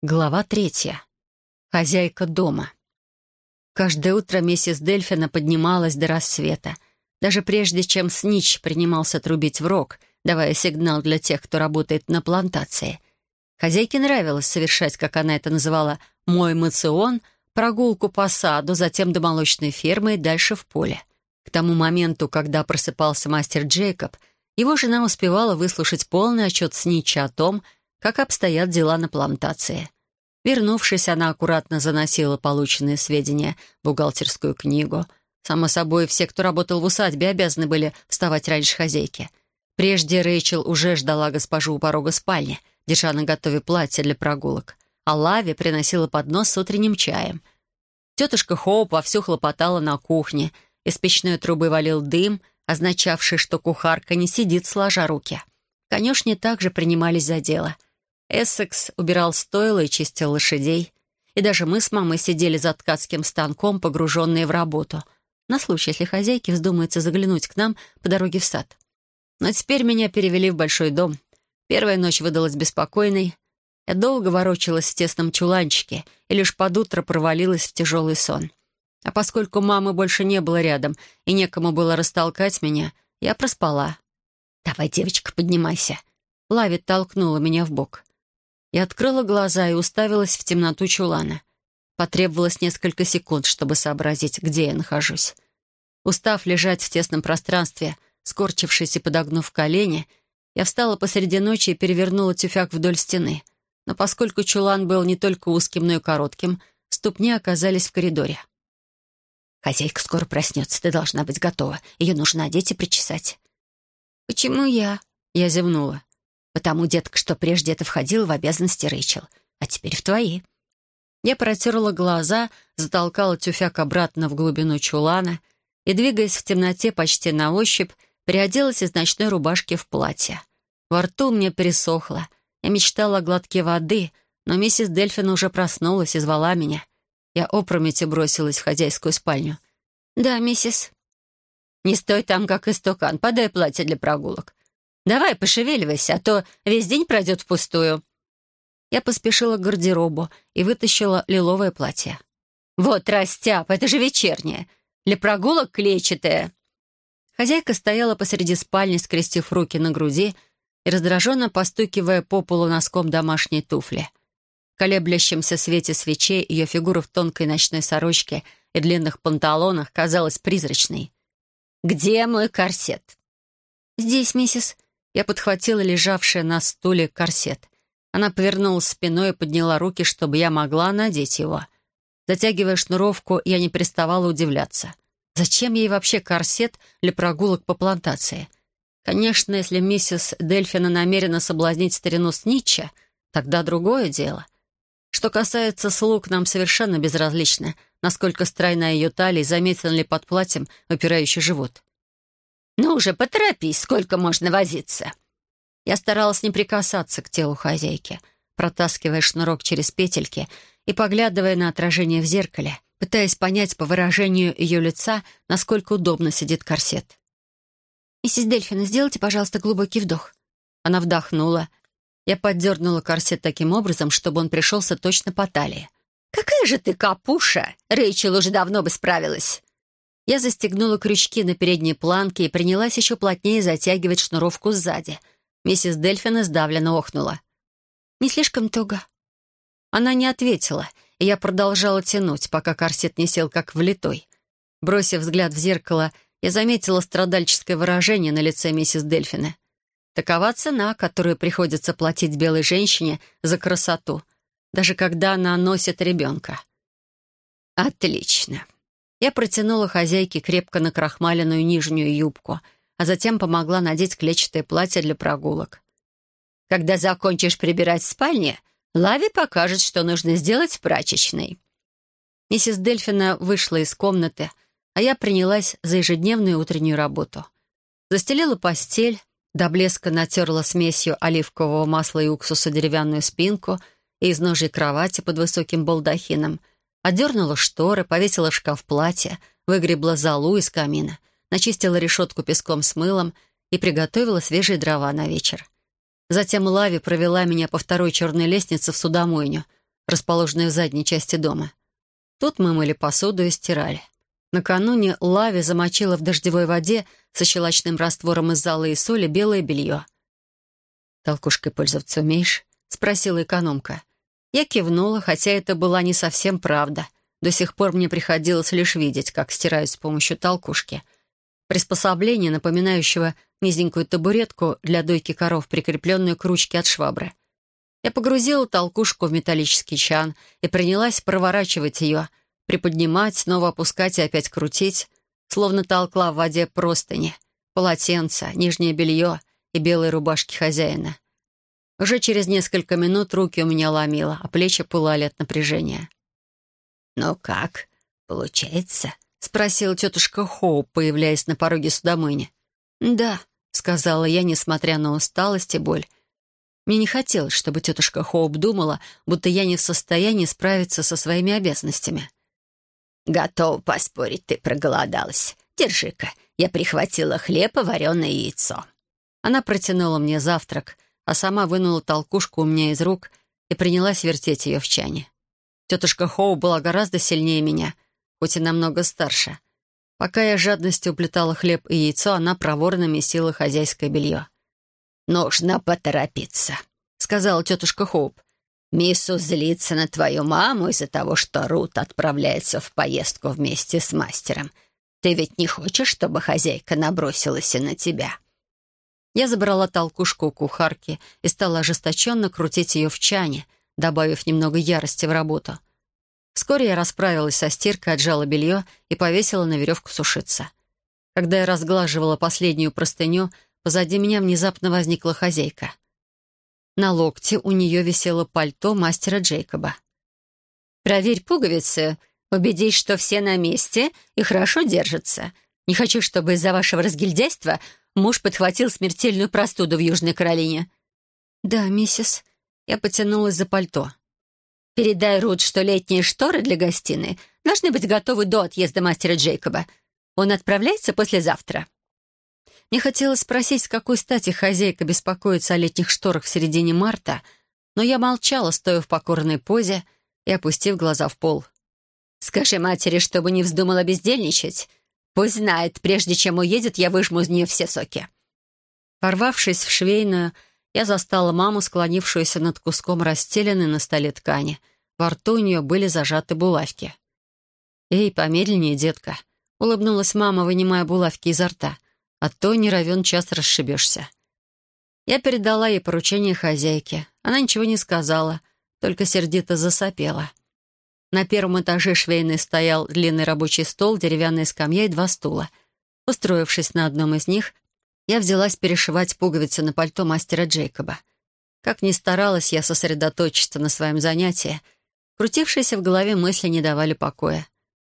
Глава третья. Хозяйка дома. Каждое утро миссис Дельфина поднималась до рассвета. Даже прежде, чем Снич принимался трубить в рог, давая сигнал для тех, кто работает на плантации. Хозяйке нравилось совершать, как она это называла, «мой мацион», прогулку по саду, затем до молочной фермы и дальше в поле. К тому моменту, когда просыпался мастер Джейкоб, его жена успевала выслушать полный отчет Снича о том, как обстоят дела на плантации. Вернувшись, она аккуратно заносила полученные сведения в бухгалтерскую книгу. Само собой, все, кто работал в усадьбе, обязаны были вставать раньше хозяйки. Прежде Рэйчел уже ждала госпожу у порога спальни, держа на готове платье для прогулок, а Лави приносила поднос с утренним чаем. Тетушка Хоуп вовсю хлопотала на кухне, из печной трубы валил дым, означавший, что кухарка не сидит сложа руки. Конюшни также принимались за дело — Эссекс убирал стойло и чистил лошадей. И даже мы с мамой сидели за ткацким станком, погруженные в работу, на случай, если хозяйки вздумается заглянуть к нам по дороге в сад. Но теперь меня перевели в большой дом. Первая ночь выдалась беспокойной. Я долго ворочалась в тесном чуланчике и лишь под утро провалилась в тяжелый сон. А поскольку мамы больше не было рядом и некому было растолкать меня, я проспала. «Давай, девочка, поднимайся». Лави толкнула меня в бок. Я открыла глаза и уставилась в темноту чулана. Потребовалось несколько секунд, чтобы сообразить, где я нахожусь. Устав лежать в тесном пространстве, скорчившись и подогнув колени, я встала посреди ночи и перевернула тюфяк вдоль стены. Но поскольку чулан был не только узким, но и коротким, ступни оказались в коридоре. «Хозяйка скоро проснется, ты должна быть готова. Ее нужно одеть и причесать». «Почему я?» — я зевнула. Потому, детка, что прежде это входило в обязанности Рэйчел, а теперь в твои. Я протерла глаза, затолкала тюфяк обратно в глубину чулана и, двигаясь в темноте почти на ощупь, переоделась из ночной рубашки в платье. Во рту мне пересохло. Я мечтала о глотке воды, но миссис Дельфин уже проснулась и звала меня. Я опрометью бросилась в хозяйскую спальню. «Да, миссис». «Не стой там, как истукан. Подай платье для прогулок. Давай, пошевеливайся, а то весь день пройдет впустую». Я поспешила к гардеробу и вытащила лиловое платье. «Вот, растяп, это же вечернее. Для прогулок клетчатое». Хозяйка стояла посреди спальни, скрестив руки на груди и раздраженно постукивая по полу носком домашней туфли. В колеблющемся свете свечей ее фигура в тонкой ночной сорочке и длинных панталонах казалась призрачной. «Где мой корсет?» «Здесь, миссис», я подхватила лежавший на стуле корсет. Она повернулась спиной и подняла руки, чтобы я могла надеть его. Затягивая шнуровку, я не переставала удивляться. Зачем ей вообще корсет для прогулок по плантации? Конечно, если миссис Дельфина намерена соблазнить старину Снитча, тогда другое дело. Что касается слуг, нам совершенно безразлично, насколько стройна ее талия и заметен ли под платьем выпирающий живот. «Ну уже поторопись, сколько можно возиться?» Я старалась не прикасаться к телу хозяйки, протаскивая шнурок через петельки и поглядывая на отражение в зеркале, пытаясь понять по выражению ее лица, насколько удобно сидит корсет. «Миссис Дельфина, сделайте, пожалуйста, глубокий вдох». Она вдохнула. Я поддернула корсет таким образом, чтобы он пришелся точно по талии. «Какая же ты капуша! Рэйчел уже давно бы справилась!» Я застегнула крючки на передней планке и принялась еще плотнее затягивать шнуровку сзади. Миссис Дельфина сдавленно охнула. «Не слишком туго?» Она не ответила, и я продолжала тянуть, пока корсет не сел как влитой. Бросив взгляд в зеркало, я заметила страдальческое выражение на лице миссис Дельфина. Такова цена, которую приходится платить белой женщине за красоту, даже когда она носит ребенка. «Отлично», я протянула хозяйке крепко накрахмаленную нижнюю юбку, а затем помогла надеть клетчатое платье для прогулок. «Когда закончишь прибирать в спальне, Лави покажет, что нужно сделать в прачечной». Миссис Дельфина вышла из комнаты, а я принялась за ежедневную утреннюю работу. Застелила постель, до блеска натерла смесью оливкового масла и уксуса деревянную спинку и из ножей кровати под высоким балдахином — Отдернула шторы, повесила в шкаф платье, выгребла залу из камина, начистила решетку песком с мылом и приготовила свежие дрова на вечер. Затем Лави провела меня по второй черной лестнице в судомойню, расположенной в задней части дома. Тут мы мыли посуду и стирали. Накануне Лави замочила в дождевой воде со щелочным раствором из золы и соли белое белье. «Толкушкой пользоваться умеешь?» — спросила экономка. Я кивнула, хотя это была не совсем правда. До сих пор мне приходилось лишь видеть, как стирают с помощью толкушки. Приспособление, напоминающего низенькую табуретку для дойки коров, прикрепленную к ручке от швабры. Я погрузила толкушку в металлический чан и принялась проворачивать ее, приподнимать, снова опускать и опять крутить, словно толкла в воде простыни, полотенца, нижнее белье и белые рубашки хозяина. Уже через несколько минут руки у меня ломило, а плечи пылали от напряжения. «Ну как, получается?» — спросила тетушка Хоуп, появляясь на пороге судомыни. «Да», — сказала я, несмотря на усталость и боль. Мне не хотелось, чтобы тетушка Хоуп думала, будто я не в состоянии справиться со своими обязанностями. «Готова поспорить, ты проголодалась. Держи-ка, я прихватила хлеб и вареное яйцо». Она протянула мне завтрак, а сама вынула толкушку у меня из рук и принялась вертеть ее в чане. Тетушка Хоу была гораздо сильнее меня, хоть и намного старше. Пока я жадностью уплетала хлеб и яйцо, она проворно месила хозяйское белье. «Нужно поторопиться», — сказала тетушка Хоуп. Миссу злится на твою маму из-за того, что Рут отправляется в поездку вместе с мастером. Ты ведь не хочешь, чтобы хозяйка набросилась и на тебя?» Я забрала толкушку у кухарки и стала ожесточенно крутить ее в чане, добавив немного ярости в работу. Вскоре я расправилась со стиркой, отжала белье и повесила на веревку сушиться. Когда я разглаживала последнюю простыню, позади меня внезапно возникла хозяйка — на локте у нее висело пальто мастера Джейкоба. «Проверь пуговицы, убедись, что все на месте и хорошо держатся. Не хочу, чтобы из-за вашего разгильдяйства муж подхватил смертельную простуду в Южной Каролине». «Да, миссис». Я потянулась за пальто. «Передай Рут, что летние шторы для гостиной должны быть готовы до отъезда мастера Джейкоба. Он отправляется послезавтра». Мне хотелось спросить, с какой стати хозяйка беспокоится о летних шторах в середине марта, но я молчала, стоя в покорной позе и опустив глаза в пол. «Скажи матери, чтобы не вздумала бездельничать. Пусть знает, прежде чем уедет, я выжму из нее все соки». Порвавшись в швейную, я застала маму, склонившуюся над куском расстеленной на столе ткани. Во рту у нее были зажаты булавки. «Эй, помедленнее, детка», — улыбнулась мама, вынимая булавки изо рта а то не равен час расшибешься. Я передала ей поручение хозяйке. Она ничего не сказала, только сердито засопела. На первом этаже швейной стоял длинный рабочий стол, деревянная скамья и два стула. Устроившись на одном из них, я взялась перешивать пуговицы на пальто мастера Джейкоба. Как ни старалась я сосредоточиться на своем занятии, крутившиеся в голове мысли не давали покоя.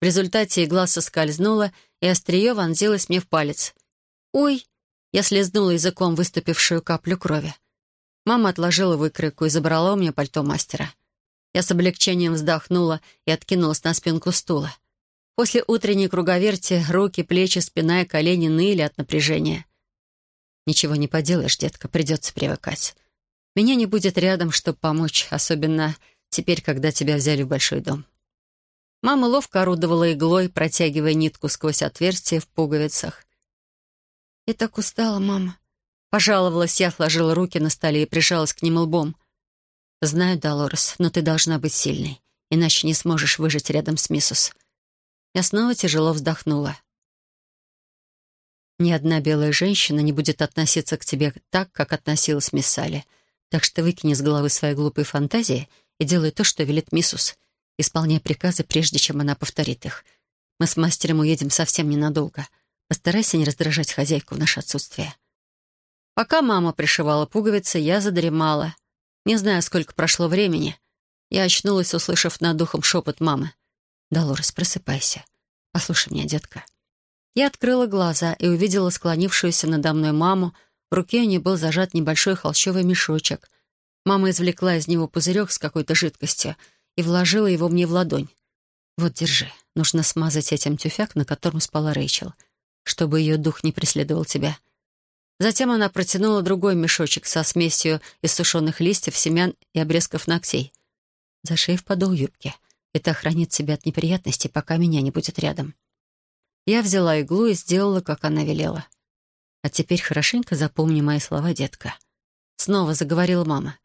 В результате игла соскользнула, и острие вонзилось мне в палец — «Ой!» Я слезнула языком выступившую каплю крови. Мама отложила выкройку и забрала у меня пальто мастера. Я с облегчением вздохнула и откинулась на спинку стула. После утренней круговерти руки, плечи, спина и колени ныли от напряжения. «Ничего не поделаешь, детка, придется привыкать. Меня не будет рядом, чтобы помочь, особенно теперь, когда тебя взяли в большой дом». Мама ловко орудовала иглой, протягивая нитку сквозь отверстие в пуговицах. «Я так устала, мама». Пожаловалась я, сложила руки на столе и прижалась к ним лбом. «Знаю, Долорес, но ты должна быть сильной, иначе не сможешь выжить рядом с миссус». Я снова тяжело вздохнула. Ни одна белая женщина не будет относиться к тебе так, как относилась мисс Салли. Так что выкини с головы свои глупые фантазии и делай то, что велит миссус. Исполняй приказы, прежде чем она повторит их. Мы с мастером уедем совсем ненадолго — Постарайся не раздражать хозяйку в наше отсутствие. Пока мама пришивала пуговицы, я задремала. Не знаю, сколько прошло времени. Я очнулась, услышав над духом шепот мамы. «Долорес, просыпайся. Послушай меня, детка». Я открыла глаза и увидела склонившуюся надо мной маму. В руке у нее был зажат небольшой холщовый мешочек. Мама извлекла из него пузырек с какой-то жидкостью и вложила его мне в ладонь. «Вот, держи. Нужно смазать этим тюфяк, на котором спала Рэйчел чтобы ее дух не преследовал тебя. Затем она протянула другой мешочек со смесью из сушеных листьев, семян и обрезков ногтей. Зашей в подол юбки. Это охранит себя от неприятностей, пока меня не будет рядом. Я взяла иглу и сделала, как она велела. А теперь хорошенько запомни мои слова, детка. Снова заговорила мама.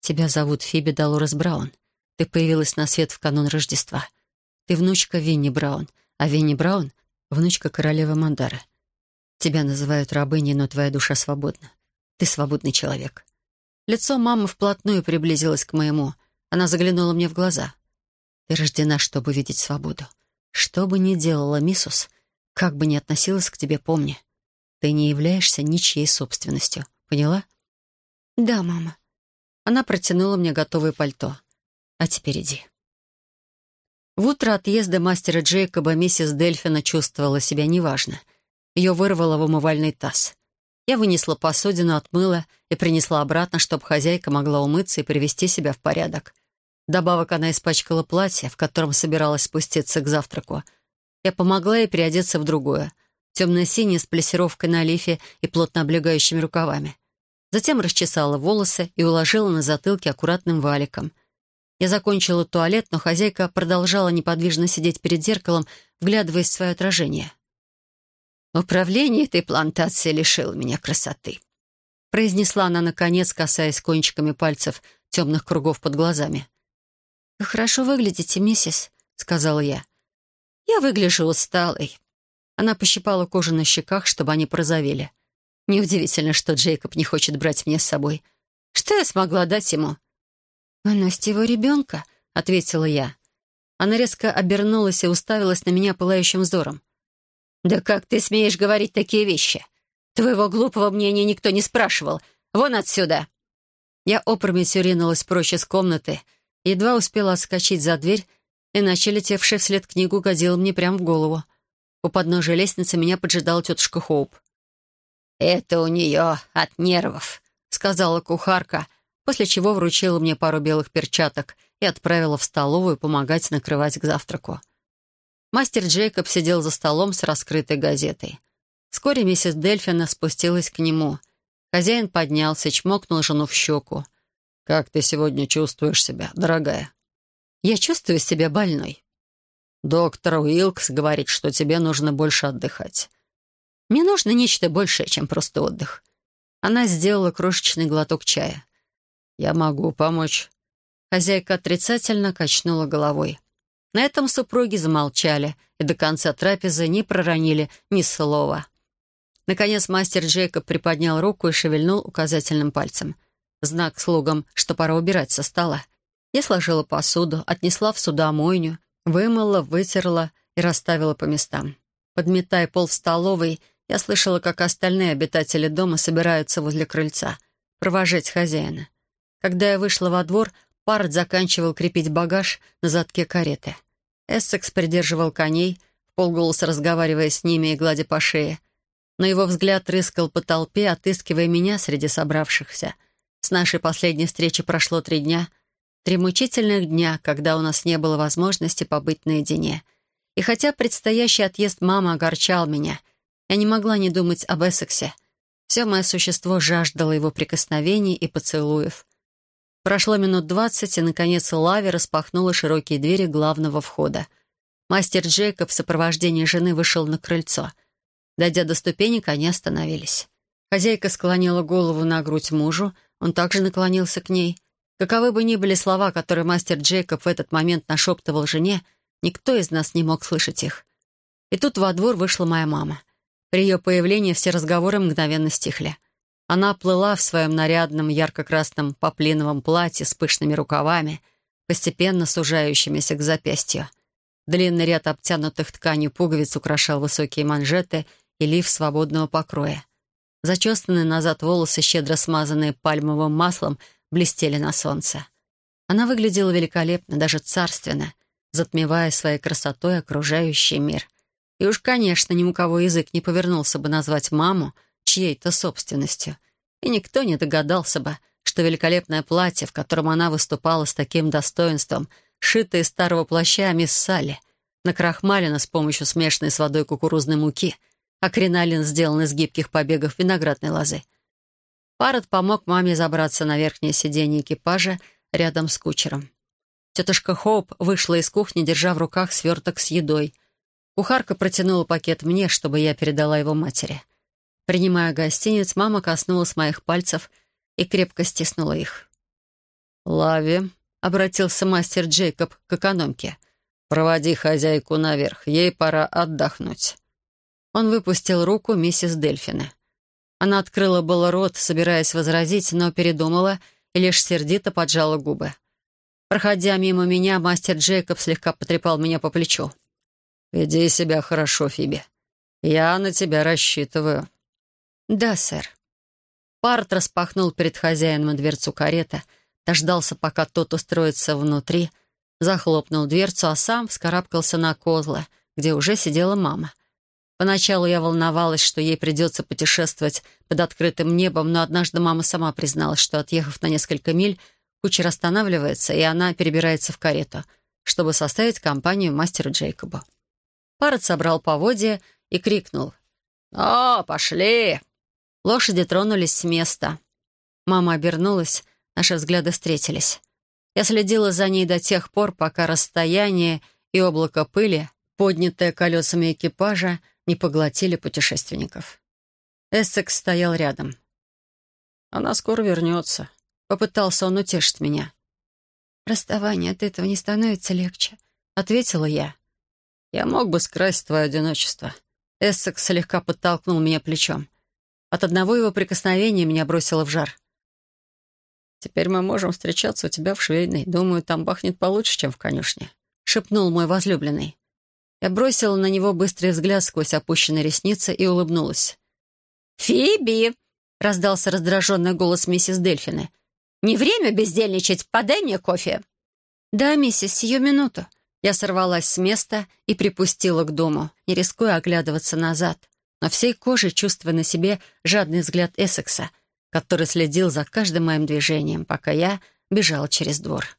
Тебя зовут Фиби Долорес Браун. Ты появилась на свет в канун Рождества. Ты внучка Винни Браун, а Винни Браун — внучка королевы Мандары. Тебя называют рабыней, но твоя душа свободна. Ты свободный человек. Лицо мамы вплотную приблизилось к моему. Она заглянула мне в глаза. Ты рождена, чтобы видеть свободу. Что бы ни делала Миссус, как бы ни относилась к тебе, помни. Ты не являешься ничьей собственностью. Поняла? Да, мама. Она протянула мне готовое пальто. А теперь иди. В утро отъезда мастера Джейкоба миссис Дельфина чувствовала себя неважно. Ее вырвало в умывальный таз. Я вынесла посудину, отмыла и принесла обратно, чтобы хозяйка могла умыться и привести себя в порядок. Добавок она испачкала платье, в котором собиралась спуститься к завтраку. Я помогла ей переодеться в другое, темно-синее с плессировкой на лифе и плотно облегающими рукавами. Затем расчесала волосы и уложила на затылке аккуратным валиком. Я закончила туалет, но хозяйка продолжала неподвижно сидеть перед зеркалом, вглядываясь в свое отражение. «Управление этой плантации лишило меня красоты», произнесла она, наконец, касаясь кончиками пальцев темных кругов под глазами. «Вы хорошо выглядите, миссис», — сказала я. «Я выгляжу усталой». Она пощипала кожу на щеках, чтобы они порозовели. Неудивительно, что Джейкоб не хочет брать меня с собой. Что я смогла дать ему? «Вы носите его ребенка», — ответила я. Она резко обернулась и уставилась на меня пылающим взором. «Да как ты смеешь говорить такие вещи? Твоего глупого мнения никто не спрашивал. Вон отсюда!» Я опрометью ринулась прочь из комнаты, едва успела отскочить за дверь, иначе летевшая вслед книгу годила мне прямо в голову. У подножия лестницы меня поджидала тетушка Хоуп. «Это у нее от нервов», — сказала кухарка, после чего вручила мне пару белых перчаток и отправила в столовую помогать накрывать к завтраку. Мастер Джейкоб сидел за столом с раскрытой газетой. Вскоре миссис Дельфина спустилась к нему. Хозяин поднялся, чмокнул жену в щеку. «Как ты сегодня чувствуешь себя, дорогая?» «Я чувствую себя больной». «Доктор Уилкс говорит, что тебе нужно больше отдыхать». «Мне нужно нечто большее, чем просто отдых». Она сделала крошечный глоток чая. «Я могу помочь». Хозяйка отрицательно качнула головой. На этом супруги замолчали и до конца трапезы не проронили ни слова. Наконец мастер Джейкоб приподнял руку и шевельнул указательным пальцем. Знак слугам, что пора убирать со стола. Я сложила посуду, отнесла в судомойню, вымыла, вытерла и расставила по местам. Подметая пол в столовой, я слышала, как остальные обитатели дома собираются возле крыльца, провожать хозяина. Когда я вышла во двор, Парт заканчивал крепить багаж на задке кареты. Эссекс придерживал коней, полголоса разговаривая с ними и гладя по шее. Но его взгляд рыскал по толпе, отыскивая меня среди собравшихся. С нашей последней встречи прошло три дня. Три мучительных дня, когда у нас не было возможности побыть наедине. И хотя предстоящий отъезд мамы огорчал меня, я не могла не думать об Эссексе. Все мое существо жаждало его прикосновений и поцелуев. Прошло минут двадцать, и, наконец, Лави распахнула широкие двери главного входа. Мастер Джейкоб в сопровождении жены вышел на крыльцо. Дойдя до ступенек, они остановились. Хозяйка склонила голову на грудь мужу, он также наклонился к ней. Каковы бы ни были слова, которые мастер Джейкоб в этот момент нашептывал жене, никто из нас не мог слышать их. И тут во двор вышла моя мама. При ее появлении все разговоры мгновенно стихли. Она плыла в своем нарядном ярко-красном поплиновом платье с пышными рукавами, постепенно сужающимися к запястью. Длинный ряд обтянутых тканью пуговиц украшал высокие манжеты и лиф свободного покроя. Зачесанные назад волосы, щедро смазанные пальмовым маслом, блестели на солнце. Она выглядела великолепно, даже царственно, затмевая своей красотой окружающий мир. И уж, конечно, ни у кого язык не повернулся бы назвать маму чьей-то собственностью. И никто не догадался бы, что великолепное платье, в котором она выступала с таким достоинством, шитое из старого плаща мисс Салли, накрахмалено с помощью смешанной с водой кукурузной муки, а кринолин сделан из гибких побегов виноградной лозы. Парад помог маме забраться на верхнее сиденье экипажа рядом с кучером. Тетушка Хоуп вышла из кухни, держа в руках сверток с едой. Кухарка протянула пакет мне, чтобы я передала его матери. Принимая гостиниц, мама коснулась моих пальцев и крепко стиснула их. «Лави», — обратился мастер Джейкоб к экономке, — «проводи хозяйку наверх, ей пора отдохнуть». Он выпустил руку миссис Дельфина. Она открыла было рот, собираясь возразить, но передумала и лишь сердито поджала губы. Проходя мимо меня, мастер Джейкоб слегка потрепал меня по плечу. «Веди себя хорошо, Фиби. Я на тебя рассчитываю». «Да, сэр». Парт распахнул перед хозяином дверцу карета, дождался, пока тот устроится внутри, захлопнул дверцу, а сам вскарабкался на козла, где уже сидела мама. Поначалу я волновалась, что ей придется путешествовать под открытым небом, но однажды мама сама призналась, что, отъехав на несколько миль, Кучер останавливается, и она перебирается в карету, чтобы составить компанию мастеру Джейкобу. Парот собрал поводья и крикнул. «О, пошли!» Лошади тронулись с места. Мама обернулась, наши взгляды встретились. Я следила за ней до тех пор, пока расстояние и облако пыли, поднятое колесами экипажа, не поглотили путешественников. Эссекс стоял рядом. «Она скоро вернется», Попытался он утешить меня. «Расставание от этого не становится легче», — ответила я. «Я мог бы скрасить твое одиночество». Эссекс слегка подтолкнул меня плечом. От одного его прикосновения меня бросило в жар. «Теперь мы можем встречаться у тебя в швейной. Думаю, там пахнет получше, чем в конюшне», — шепнул мой возлюбленный. Я бросила на него быстрый взгляд сквозь опущенные ресницы и улыбнулась. «Фиби!» — раздался раздраженный голос миссис Дельфины. Не время бездельничать. Подай мне кофе». «Да, миссис, сию минуту». Я сорвалась с места и припустила к дому, не рискуя оглядываться назад, но всей кожей чувствуя на себе жадный взгляд Эссекса, который следил за каждым моим движением, пока я бежала через двор.